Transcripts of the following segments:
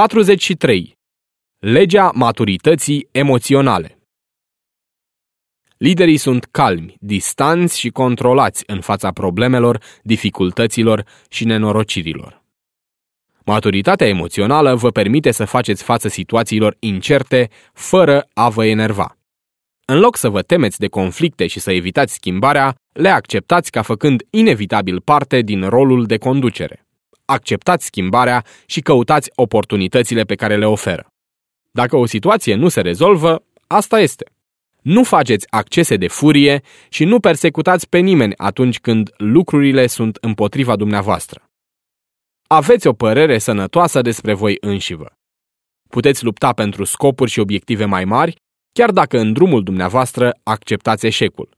43. Legea maturității emoționale Liderii sunt calmi, distanți și controlați în fața problemelor, dificultăților și nenorocirilor. Maturitatea emoțională vă permite să faceți față situațiilor incerte fără a vă enerva. În loc să vă temeți de conflicte și să evitați schimbarea, le acceptați ca făcând inevitabil parte din rolul de conducere. Acceptați schimbarea și căutați oportunitățile pe care le oferă. Dacă o situație nu se rezolvă, asta este. Nu faceți accese de furie și nu persecutați pe nimeni atunci când lucrurile sunt împotriva dumneavoastră. Aveți o părere sănătoasă despre voi înșivă. Puteți lupta pentru scopuri și obiective mai mari, chiar dacă în drumul dumneavoastră acceptați eșecul.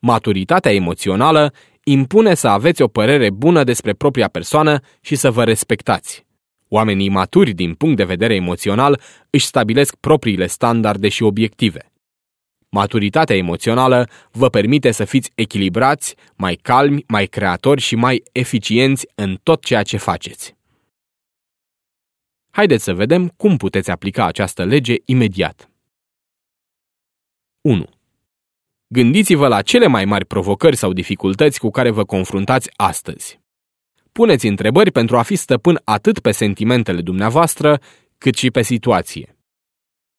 Maturitatea emoțională impune să aveți o părere bună despre propria persoană și să vă respectați. Oamenii maturi din punct de vedere emoțional își stabilesc propriile standarde și obiective. Maturitatea emoțională vă permite să fiți echilibrați, mai calmi, mai creatori și mai eficienți în tot ceea ce faceți. Haideți să vedem cum puteți aplica această lege imediat. 1. Gândiți-vă la cele mai mari provocări sau dificultăți cu care vă confruntați astăzi. Puneți întrebări pentru a fi stăpân atât pe sentimentele dumneavoastră, cât și pe situație.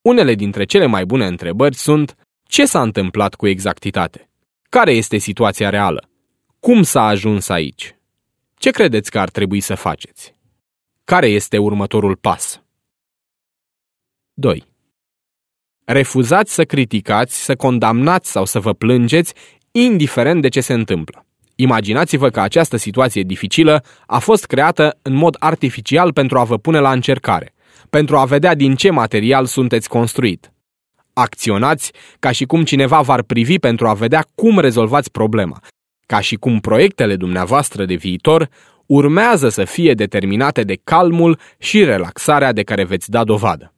Unele dintre cele mai bune întrebări sunt ce s-a întâmplat cu exactitate? Care este situația reală? Cum s-a ajuns aici? Ce credeți că ar trebui să faceți? Care este următorul pas? 2. Refuzați să criticați, să condamnați sau să vă plângeți, indiferent de ce se întâmplă. Imaginați-vă că această situație dificilă a fost creată în mod artificial pentru a vă pune la încercare, pentru a vedea din ce material sunteți construit. Acționați ca și cum cineva v-ar privi pentru a vedea cum rezolvați problema, ca și cum proiectele dumneavoastră de viitor urmează să fie determinate de calmul și relaxarea de care veți da dovadă.